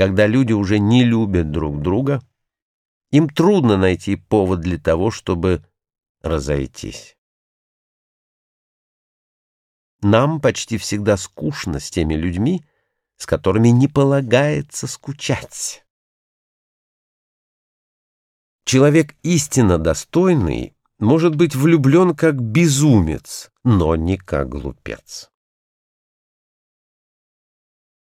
когда люди уже не любят друг друга, им трудно найти повод для того, чтобы разойтись. Нам почти всегда скучно с теми людьми, с которыми не полагается скучать. Человек истинно достойный может быть влюблен как безумец, но не как глупец.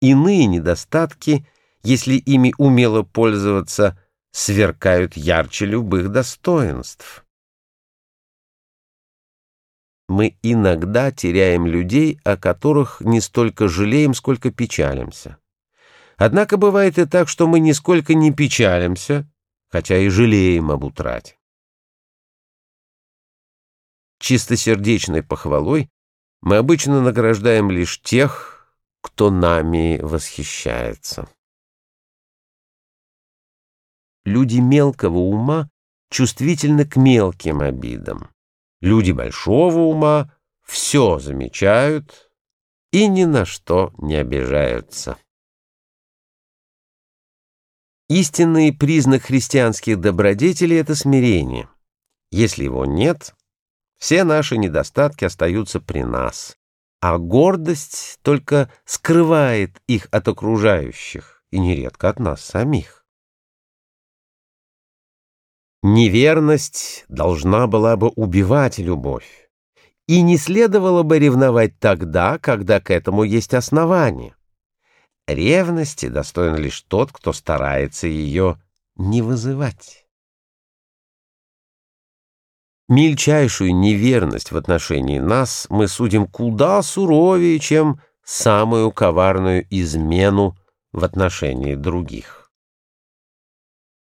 Иные недостатки, если ими умело пользоваться, сверкают ярче любых достоинств. Мы иногда теряем людей, о которых не столько жалеем, сколько печалимся. Однако бывает и так, что мы нисколько не печалимся, хотя и жалеем об утрате. Чистосердечной похвалой мы обычно награждаем лишь тех, кто нами восхищается. Люди мелкого ума чувствительны к мелким обидам. Люди большого ума все замечают и ни на что не обижаются. Истинный признак христианских добродетелей — это смирение. Если его нет, все наши недостатки остаются при нас, а гордость только скрывает их от окружающих и нередко от нас самих. Неверность должна была бы убивать любовь, и не следовало бы ревновать тогда, когда к этому есть основания. Ревности достоин лишь тот, кто старается ее не вызывать. Мельчайшую неверность в отношении нас мы судим куда суровее, чем самую коварную измену в отношении других.